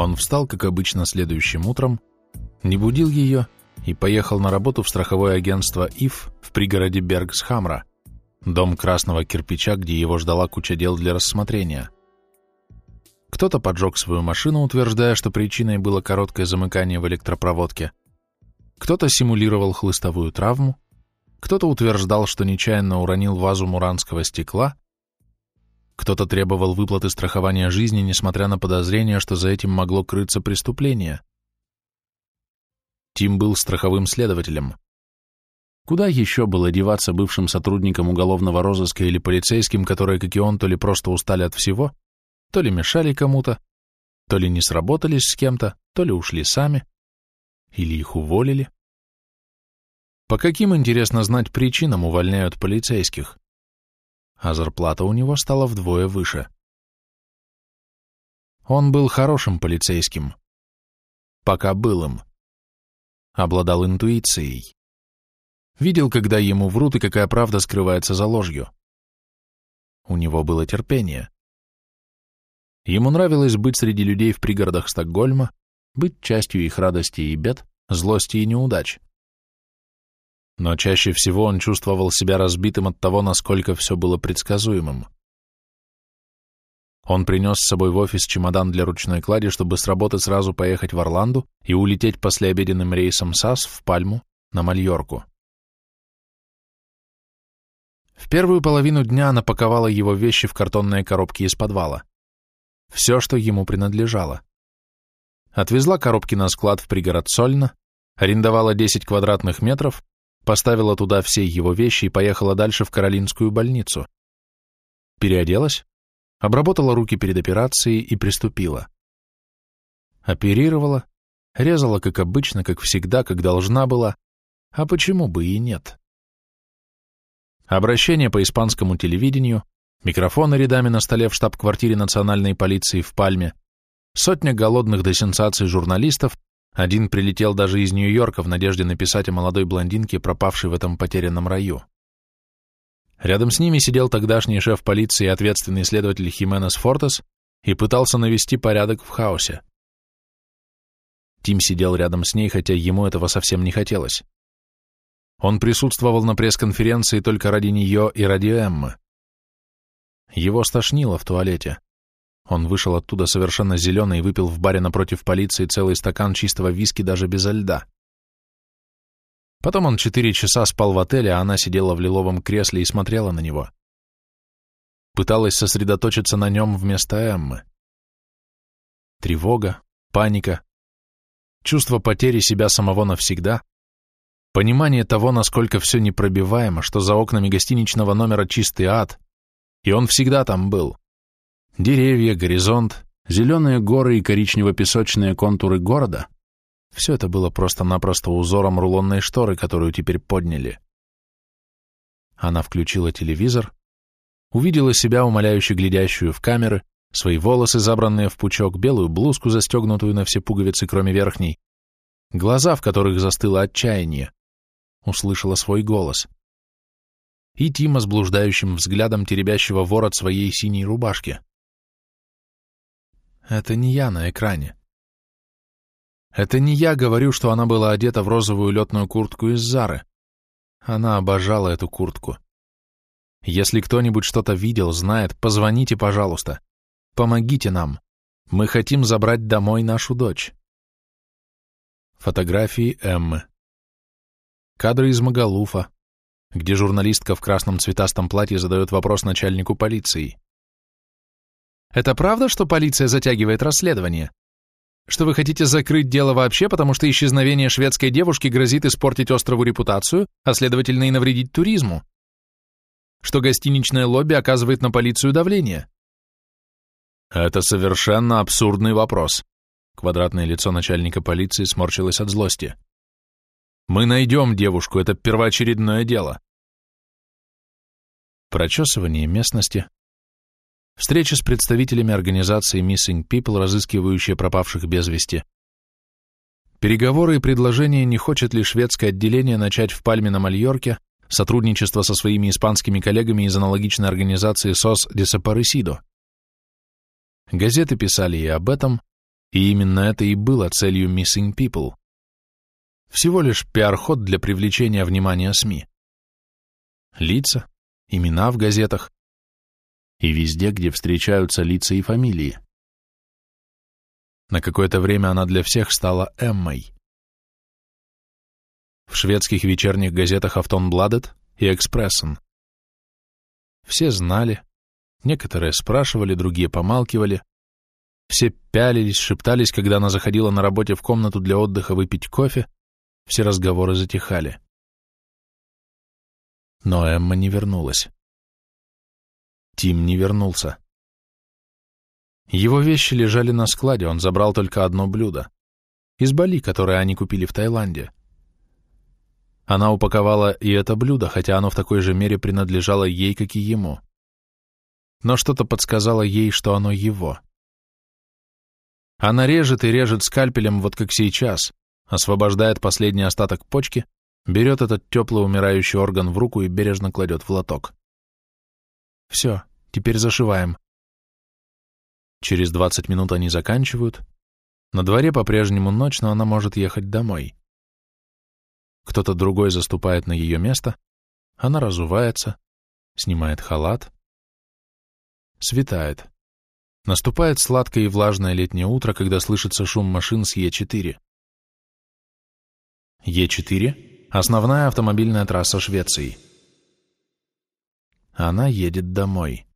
Он встал, как обычно, следующим утром, не будил ее и поехал на работу в страховое агентство ИФ в пригороде Бергсхамра, дом красного кирпича, где его ждала куча дел для рассмотрения. Кто-то поджег свою машину, утверждая, что причиной было короткое замыкание в электропроводке. Кто-то симулировал хлыстовую травму, кто-то утверждал, что нечаянно уронил вазу муранского стекла, кто-то требовал выплаты страхования жизни, несмотря на подозрение, что за этим могло крыться преступление. Тим был страховым следователем. Куда еще было деваться бывшим сотрудникам уголовного розыска или полицейским, которые, как и он, то ли просто устали от всего, то ли мешали кому-то, то ли не сработались с кем-то, то ли ушли сами, или их уволили. По каким, интересно знать, причинам увольняют полицейских? А зарплата у него стала вдвое выше. Он был хорошим полицейским. Пока был им. Обладал интуицией. Видел, когда ему врут и какая правда скрывается за ложью. У него было терпение. Ему нравилось быть среди людей в пригородах Стокгольма, быть частью их радости и бед, злости и неудач но чаще всего он чувствовал себя разбитым от того, насколько все было предсказуемым. Он принес с собой в офис чемодан для ручной клади, чтобы с работы сразу поехать в Орланду и улететь послеобеденным рейсом САС в Пальму на Мальорку. В первую половину дня она паковала его вещи в картонные коробки из подвала. Все, что ему принадлежало. Отвезла коробки на склад в пригород Сольно, арендовала 10 квадратных метров поставила туда все его вещи и поехала дальше в Каролинскую больницу. Переоделась, обработала руки перед операцией и приступила. Оперировала, резала, как обычно, как всегда, как должна была, а почему бы и нет? Обращение по испанскому телевидению, микрофоны рядами на столе в штаб-квартире национальной полиции в Пальме, сотня голодных до сенсаций журналистов, один прилетел даже из Нью-Йорка в надежде написать о молодой блондинке, пропавшей в этом потерянном раю. Рядом с ними сидел тогдашний шеф полиции и ответственный следователь Хименес Фортес и пытался навести порядок в хаосе. Тим сидел рядом с ней, хотя ему этого совсем не хотелось. Он присутствовал на пресс-конференции только ради нее и ради Эммы. Его стошнило в туалете. Он вышел оттуда совершенно зеленый и выпил в баре напротив полиции целый стакан чистого виски даже без льда. Потом он четыре часа спал в отеле, а она сидела в лиловом кресле и смотрела на него. Пыталась сосредоточиться на нем вместо Эммы. Тревога, паника, чувство потери себя самого навсегда, понимание того, насколько все непробиваемо, что за окнами гостиничного номера чистый ад, и он всегда там был. Деревья, горизонт, зеленые горы и коричнево-песочные контуры города — все это было просто-напросто узором рулонной шторы, которую теперь подняли. Она включила телевизор, увидела себя, умоляюще глядящую в камеры, свои волосы, забранные в пучок, белую блузку, застегнутую на все пуговицы, кроме верхней, глаза, в которых застыло отчаяние, услышала свой голос. И Тима с блуждающим взглядом теребящего ворот своей синей рубашки. Это не я на экране. Это не я говорю, что она была одета в розовую летную куртку из Зары. Она обожала эту куртку. Если кто-нибудь что-то видел, знает, позвоните, пожалуйста. Помогите нам. Мы хотим забрать домой нашу дочь. Фотографии Эммы. Кадры из Магалуфа, где журналистка в красном цветастом платье задает вопрос начальнику полиции. Это правда, что полиция затягивает расследование? Что вы хотите закрыть дело вообще, потому что исчезновение шведской девушки грозит испортить острову репутацию, а следовательно и навредить туризму? Что гостиничное лобби оказывает на полицию давление? Это совершенно абсурдный вопрос. Квадратное лицо начальника полиции сморщилось от злости. Мы найдем девушку, это первоочередное дело. Прочесывание местности, встреча с представителями организации Missing People, разыскивающие пропавших без вести. Переговоры и предложения, не хочет ли шведское отделение начать в Пальме на Мальорке сотрудничество со своими испанскими коллегами из аналогичной организации SOS Desaparecido. Газеты писали и об этом, И именно это и было целью Missing People. Всего лишь пиар-ход для привлечения внимания СМИ. Лица, имена в газетах и везде, где встречаются лица и фамилии. На какое-то время она для всех стала Эммой. В шведских вечерних газетах «Автонбладет» и «Экспрессен». Все знали, некоторые спрашивали, другие помалкивали, все пялились, шептались, когда она заходила на работе в комнату для отдыха выпить кофе, все разговоры затихали. Но Эмма не вернулась. Тим не вернулся. Его вещи лежали на складе, он забрал только одно блюдо. Из Бали, которое они купили в Таиланде. Она упаковала и это блюдо, хотя оно в такой же мере принадлежало ей, как и ему. Но что-то подсказало ей, что оно его. Она режет и режет скальпелем, вот как сейчас, освобождает последний остаток почки, берет этот теплый умирающий орган в руку и бережно кладет в лоток. Все, теперь зашиваем. Через 20 минут они заканчивают. На дворе по-прежнему ночь, но она может ехать домой. Кто-то другой заступает на ее место, она разувается, снимает халат. Светает. Наступает сладкое и влажное летнее утро, когда слышится шум машин с Е4. Е4 – основная автомобильная трасса Швеции. Она едет домой.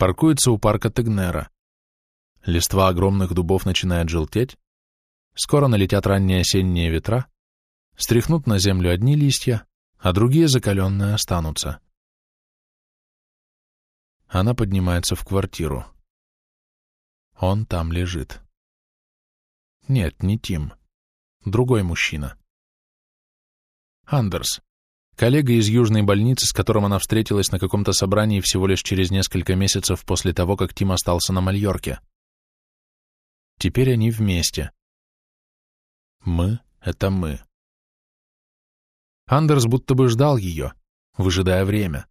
Паркуется у парка Тегнера. Листва огромных дубов начинает желтеть. Скоро налетят ранние осенние ветра. Стряхнут на землю одни листья, а другие закаленные останутся. Она поднимается в квартиру. Он там лежит. Нет, не Тим. Другой мужчина. Андерс. Коллега из южной больницы, с которым она встретилась на каком-то собрании всего лишь через несколько месяцев после того, как Тим остался на Мальорке. Теперь они вместе. Мы — это мы. Андерс будто бы ждал ее, выжидая время.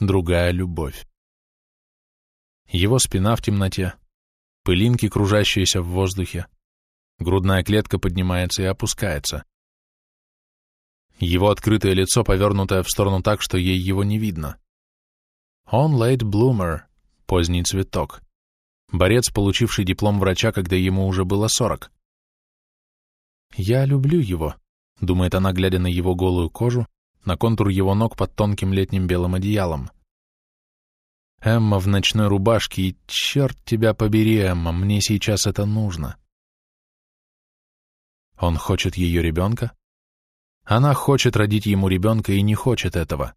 Другая любовь. Его спина в темноте, пылинки, кружащиеся в воздухе, грудная клетка поднимается и опускается. Его открытое лицо, повернутое в сторону так, что ей его не видно. Он late bloomer, поздний цветок. Борец, получивший диплом врача, когда ему уже было сорок. «Я люблю его», — думает она, глядя на его голую кожу, на контур его ног под тонким летним белым одеялом. Эмма в ночной рубашке, и черт тебя побери, Эмма, мне сейчас это нужно. Он хочет ее ребенка, она хочет родить ему ребенка и не хочет этого.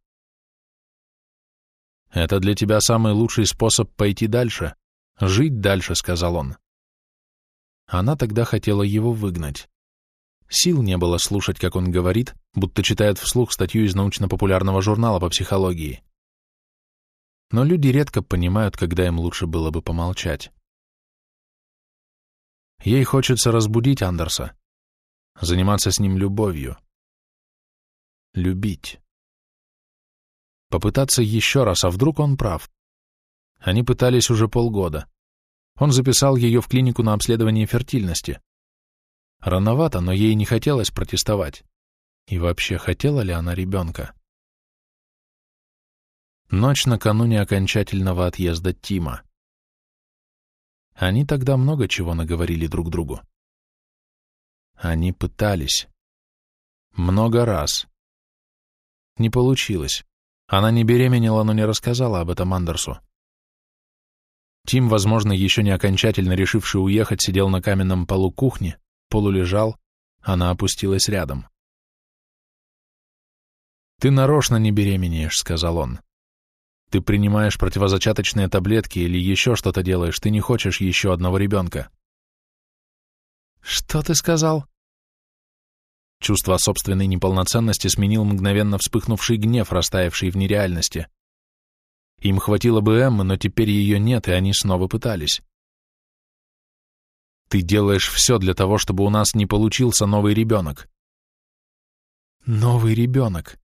«Это для тебя самый лучший способ пойти дальше, жить дальше», — сказал он. Она тогда хотела его выгнать. Сил не было слушать, как он говорит, будто читает вслух статью из научно-популярного журнала по психологии. Но люди редко понимают, когда им лучше было бы помолчать. Ей хочется разбудить Андерса, заниматься с ним любовью любить. Попытаться еще раз, а вдруг он прав? Они пытались уже полгода. Он записал ее в клинику на обследование фертильности. Рановато, но ей не хотелось протестовать. И вообще, хотела ли она ребенка? Ночь накануне окончательного отъезда Тима. Они тогда много чего наговорили друг другу. Они пытались. Много раз. Не получилось. Она не беременела, но не рассказала об этом Андерсу. Тим, возможно, еще не окончательно решивший уехать, сидел на каменном полу кухни, полулежал, она опустилась рядом. «Ты нарочно не беременеешь», — сказал он. «Ты принимаешь противозачаточные таблетки или еще что-то делаешь, ты не хочешь еще одного ребенка». «Что ты сказал?» Чувство собственной неполноценности сменил мгновенно вспыхнувший гнев, растаявший в нереальности. Им хватило бы Эммы, но теперь ее нет, и они снова пытались. Ты делаешь все для того, чтобы у нас не получился новый ребенок. Новый ребенок.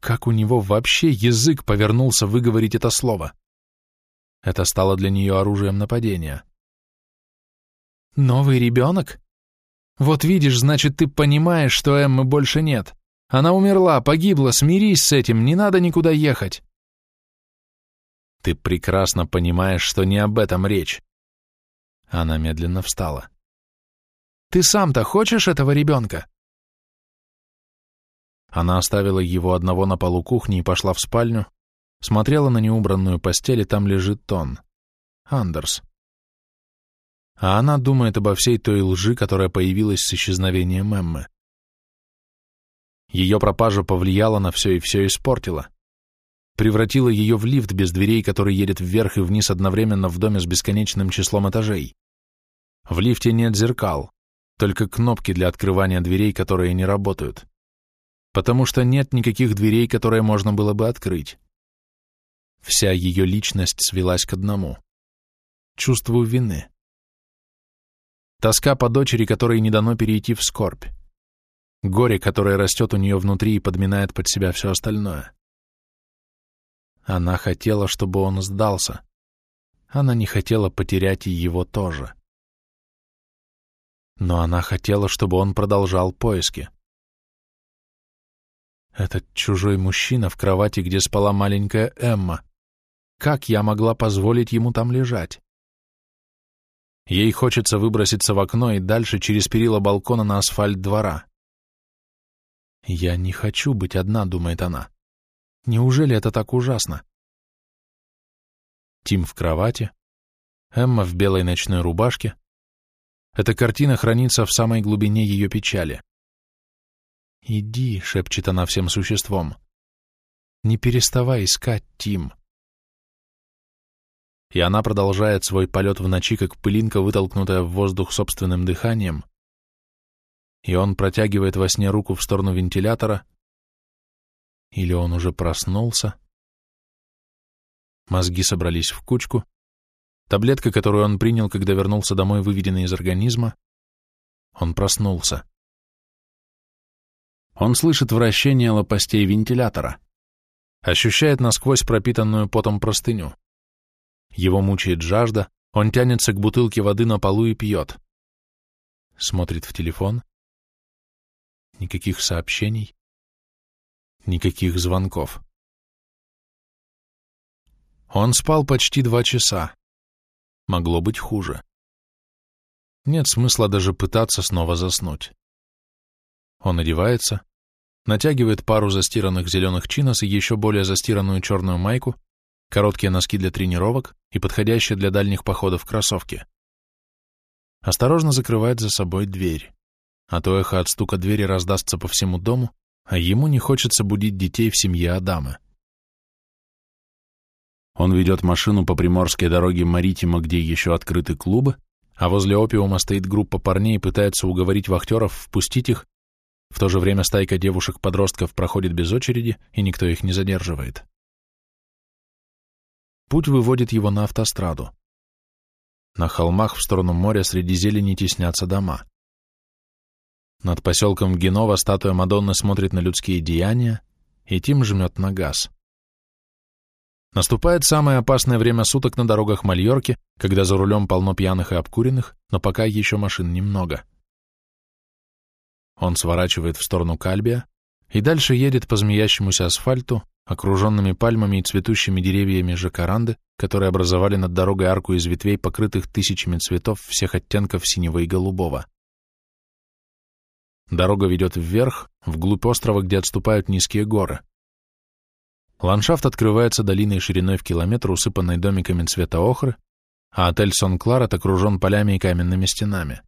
Как у него вообще язык повернулся выговорить это слово? Это стало для нее оружием нападения. Новый ребенок? Вот видишь, значит, ты понимаешь, что Эммы больше нет. Она умерла, погибла, смирись с этим, не надо никуда ехать. Ты прекрасно понимаешь, что не об этом речь. Она медленно встала. Ты сам-то хочешь этого ребенка? Она оставила его одного на полу кухни и пошла в спальню, смотрела на неубранную постель, и там лежит Тон. Андерс. А она думает обо всей той лжи, которая появилась с исчезновением Эммы. Ее пропажа повлияла на все и все испортила. Превратила ее в лифт без дверей, который едет вверх и вниз одновременно в доме с бесконечным числом этажей. В лифте нет зеркал, только кнопки для открывания дверей, которые не работают. Потому что нет никаких дверей, которые можно было бы открыть. Вся ее личность свелась к одному — чувству вины. Тоска по дочери, которой не дано перейти в скорбь. Горе, которое растет у нее внутри и подминает под себя все остальное. Она хотела, чтобы он сдался. Она не хотела потерять и его тоже. Но она хотела, чтобы он продолжал поиски. Этот чужой мужчина в кровати, где спала маленькая Эмма. Как я могла позволить ему там лежать? Ей хочется выброситься в окно и дальше через перила балкона на асфальт двора. «Я не хочу быть одна», — думает она. «Неужели это так ужасно?» Тим в кровати, Эмма в белой ночной рубашке. Эта картина хранится в самой глубине ее печали. «Иди», — шепчет она всем существом. «Не переставай искать, Тим» и она продолжает свой полет в ночи, как пылинка, вытолкнутая в воздух собственным дыханием, и он протягивает во сне руку в сторону вентилятора, или он уже проснулся. Мозги собрались в кучку, таблетка, которую он принял, когда вернулся домой, выведена из организма, он проснулся. Он слышит вращение лопастей вентилятора, ощущает насквозь пропитанную потом простыню. Его мучает жажда, он тянется к бутылке воды на полу и пьет. Смотрит в телефон. Никаких сообщений. Никаких звонков. Он спал почти два часа. Могло быть хуже. Нет смысла даже пытаться снова заснуть. Он одевается, натягивает пару застиранных зеленых чинос и еще более застиранную черную майку, короткие носки для тренировок и подходящие для дальних походов кроссовки. Осторожно закрывает за собой дверь, а то эхо от стука двери раздастся по всему дому, а ему не хочется будить детей в семье Адама. Он ведет машину по приморской дороге Маритима, где еще открыты клубы, а возле опиума стоит группа парней и пытается уговорить вахтеров впустить их, в то же время стайка девушек-подростков проходит без очереди, и никто их не задерживает. Путь выводит его на автостраду. На холмах в сторону моря среди зелени теснятся дома. Над поселком Генова статуя Мадонны смотрит на людские деяния, и Тим жмет на газ. Наступает самое опасное время суток на дорогах Мальорки, когда за рулем полно пьяных и обкуренных, но пока еще машин немного. Он сворачивает в сторону Кальбия и дальше едет по змеящемуся асфальту, окруженными пальмами и цветущими деревьями жакаранды, которые образовали над дорогой арку из ветвей, покрытых тысячами цветов всех оттенков синего и голубого. Дорога ведет вверх, вглубь острова, где отступают низкие горы. Ландшафт открывается долиной шириной в километр, усыпанной домиками цвета охры, а отель Сон-Кларет окружен полями и каменными стенами.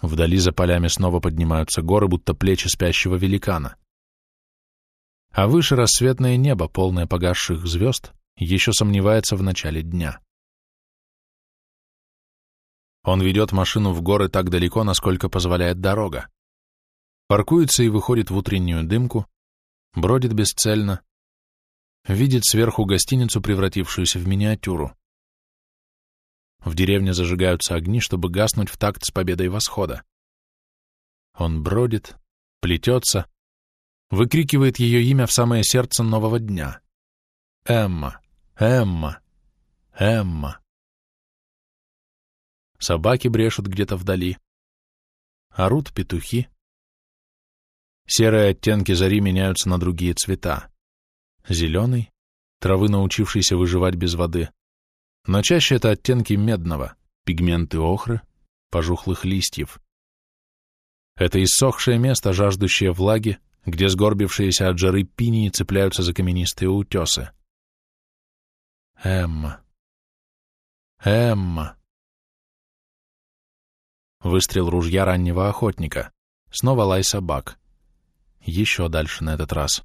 Вдали за полями снова поднимаются горы, будто плечи спящего великана а выше рассветное небо, полное погасших звезд, еще сомневается в начале дня. Он ведет машину в горы так далеко, насколько позволяет дорога. Паркуется и выходит в утреннюю дымку, бродит бесцельно, видит сверху гостиницу, превратившуюся в миниатюру. В деревне зажигаются огни, чтобы гаснуть в такт с победой восхода. Он бродит, плетется, выкрикивает ее имя в самое сердце нового дня. Эмма, Эмма, Эмма. собаки брешут где-то вдали, орут петухи. Серые оттенки зари меняются на другие цвета. Зеленый, травы, научившейся выживать без воды, но чаще это оттенки медного, пигменты охры, пожухлых листьев. Это иссохшее место, жаждущее влаги, где сгорбившиеся от жары пинии цепляются за каменистые утесы. Эмма. Эмма. Выстрел ружья раннего охотника. Снова лай собак. Еще дальше на этот раз.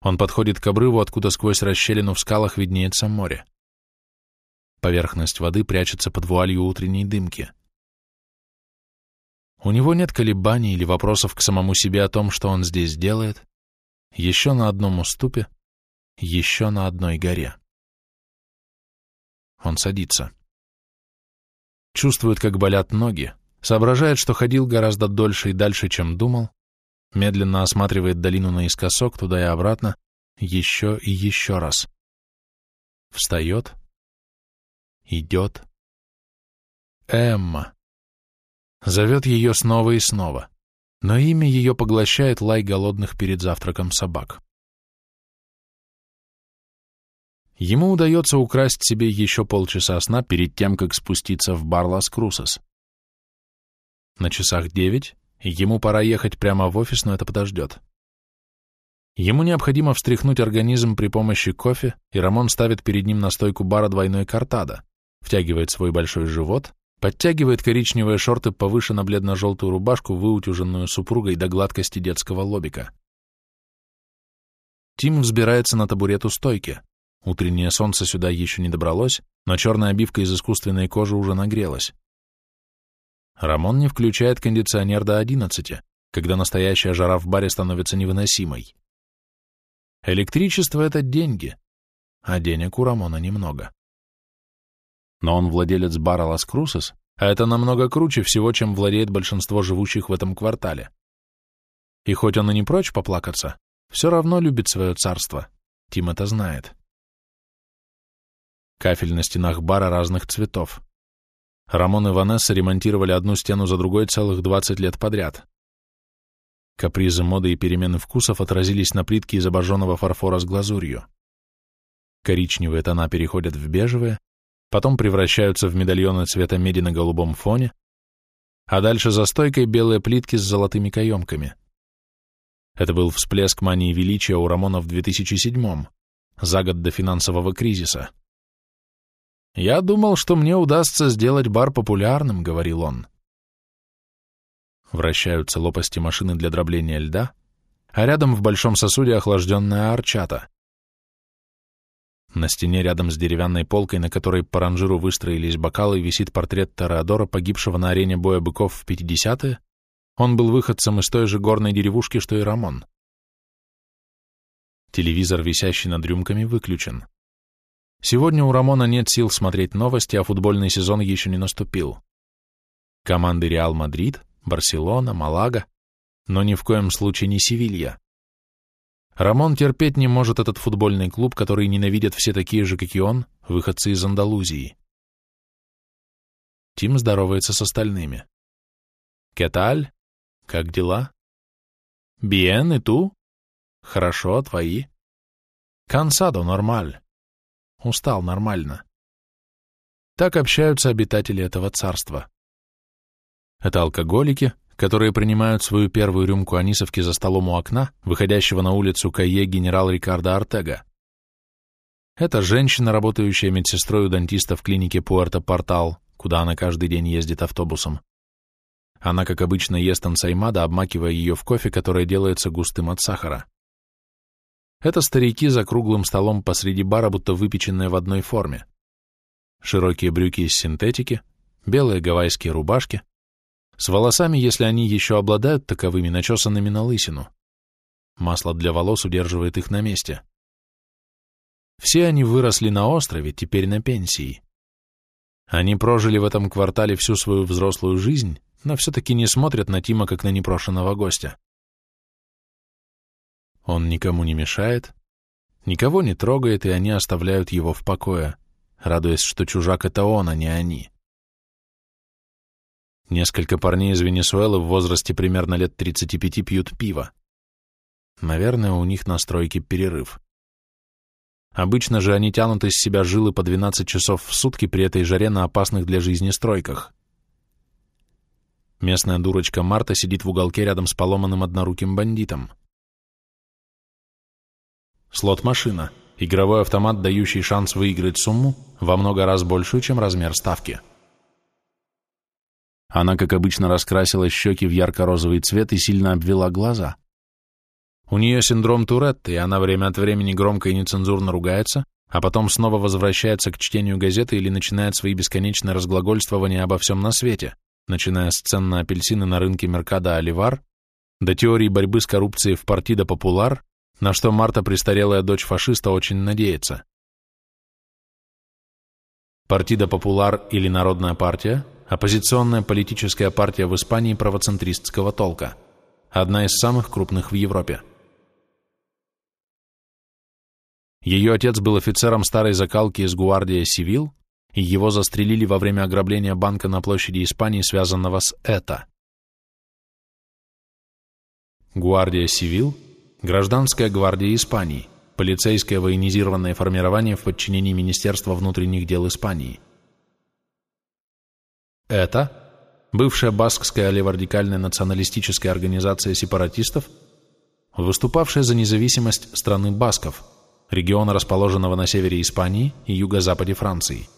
Он подходит к обрыву, откуда сквозь расщелину в скалах виднеется море. Поверхность воды прячется под вуалью утренней дымки. У него нет колебаний или вопросов к самому себе о том, что он здесь делает. Еще на одном уступе, еще на одной горе. Он садится. Чувствует, как болят ноги, соображает, что ходил гораздо дольше и дальше, чем думал, медленно осматривает долину наискосок, туда и обратно, еще и еще раз. Встает, идет. Эмма. Зовет ее снова и снова, но имя ее поглощает лай голодных перед завтраком собак. Ему удается украсть себе еще полчаса сна перед тем, как спуститься в бар Лас Крусос. На часах девять, ему пора ехать прямо в офис, но это подождет. Ему необходимо встряхнуть организм при помощи кофе, и Рамон ставит перед ним на стойку бара двойной картада, втягивает свой большой живот, подтягивает коричневые шорты повыше на бледно-желтую рубашку, выутюженную супругой до гладкости детского лобика. Тим взбирается на табурет у стойки. Утреннее солнце сюда еще не добралось, но черная обивка из искусственной кожи уже нагрелась. Рамон не включает кондиционер до одиннадцати, когда настоящая жара в баре становится невыносимой. Электричество — это деньги, а денег у Рамона немного. Но он владелец бара Лас Крусес, а это намного круче всего, чем владеет большинство живущих в этом квартале. И хоть он и не прочь поплакаться, все равно любит свое царство. Тим это знает. Кафель на стенах бара разных цветов. Рамон и Ванесса ремонтировали одну стену за другой целых 20 лет подряд. Капризы моды и перемены вкусов отразились на плитке из обожженного фарфора с глазурью. Коричневые тона переходят в бежевые, потом превращаются в медальоны цвета меди на голубом фоне, а дальше за стойкой белые плитки с золотыми каемками. Это был всплеск мании величия у Рамона в 2007 за год до финансового кризиса. «Я думал, что мне удастся сделать бар популярным», — говорил он. Вращаются лопасти машины для дробления льда, а рядом в большом сосуде охлажденная арчата. На стене рядом с деревянной полкой, на которой по ранжиру выстроились бокалы, висит портрет Тореадора, погибшего на арене боя быков в 50-е. Он был выходцем из той же горной деревушки, что и Рамон. Телевизор, висящий над рюмками, выключен. Сегодня у Рамона нет сил смотреть новости, а футбольный сезон еще не наступил. Команды Реал Мадрид, Барселона, Малага, но ни в коем случае не Севилья. Рамон терпеть не может этот футбольный клуб, который ненавидят все такие же, как и он, выходцы из Андалузии. Тим здоровается с остальными. «¿Qué tal? Как дела?» «Bien, ¿y tú?» «Хорошо, твои?» «Cansado, normal». Устал нормально. Так общаются обитатели этого царства. Это алкоголики, которые принимают свою первую рюмку анисовки за столом у окна, выходящего на улицу Кайе генерал Рикардо Артега. Это женщина, работающая медсестрой у дантиста в клинике Пуэрто-Портал, куда она каждый день ездит автобусом. Она, как обычно, ест ансаймада, обмакивая ее в кофе, которое делается густым от сахара. Это старики за круглым столом посреди бара, будто выпеченные в одной форме. Широкие брюки из синтетики, белые гавайские рубашки, с волосами, если они еще обладают таковыми, начесанными на лысину. Масло для волос удерживает их на месте. Все они выросли на острове, теперь на пенсии. Они прожили в этом квартале всю свою взрослую жизнь, но все-таки не смотрят на Тима как на непрошенного гостя. Он никому не мешает, никого не трогает, и они оставляют его в покое, радуясь, что чужак — это он, а не они. Несколько парней из Венесуэлы в возрасте примерно лет 35 пьют пиво. Наверное, у них на стройке перерыв. Обычно же они тянут из себя жилы по 12 часов в сутки при этой жаре на опасных для жизни стройках. Местная дурочка Марта сидит в уголке рядом с поломанным одноруким бандитом. Слот-машина. Игровой автомат, дающий шанс выиграть сумму во много раз большую, чем размер ставки. Она, как обычно, раскрасила щеки в ярко-розовый цвет и сильно обвела глаза. У нее синдром Туретта, и она время от времени громко и нецензурно ругается, а потом снова возвращается к чтению газеты или начинает свои бесконечные разглагольствования обо всем на свете, начиная с цен на апельсины на рынке Меркада Оливар, до теории борьбы с коррупцией в Партидо Популар, на что Марта, престарелая дочь фашиста, очень надеется. Партидо Популар или Народная партия – оппозиционная политическая партия в Испании правоцентристского толка, одна из самых крупных в Европе. Ее отец был офицером старой закалки из Гуардия Сивил, и его застрелили во время ограбления банка на площади Испании, связанного с ЭТА. Гуардия Сивил – гражданская гвардия Испании, полицейское военизированное формирование в подчинении Министерства внутренних дел Испании. ЭТА – бывшая баскская леворадикальная националистическая организация сепаратистов, выступавшая за независимость страны басков – региона, расположенного на севере Испании и юго-западе Франции.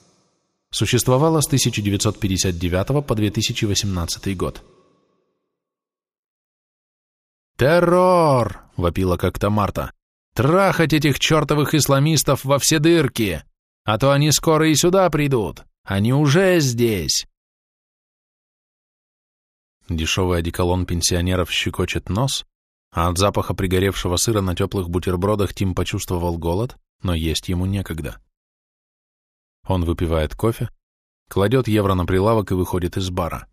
Существовало с 1959 по 2018 год. «Террор!» — вопила как-то Марта. «Трахать этих чертовых исламистов во все дырки! А то они скоро и сюда придут! Они уже здесь!» Дешевый одеколон пенсионеров щекочет нос, а от запаха пригоревшего сыра на теплых бутербродах Тим почувствовал голод, но есть ему некогда. Он выпивает кофе, кладет евро на прилавок и выходит из бара.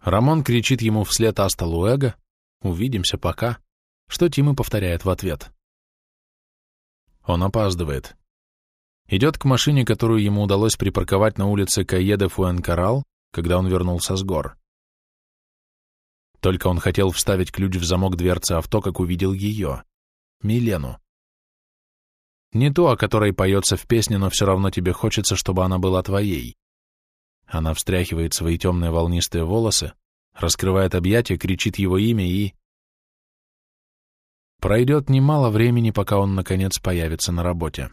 Рамон кричит ему вслед «Аста Луэго», «Увидимся пока», что Тим и повторяет в ответ. Он опаздывает. Идет к машине, которую ему удалось припарковать на улице Каеде Фуэнкарал, когда он вернулся с гор. Только он хотел вставить ключ в замок дверцы авто, как увидел ее. Милену. Не ту, о которой поется в песне, но все равно тебе хочется, чтобы она была твоей. Она встряхивает свои темные волнистые волосы, раскрывает объятия, кричит его имя и... Пройдет немало времени, пока он, наконец, появится на работе.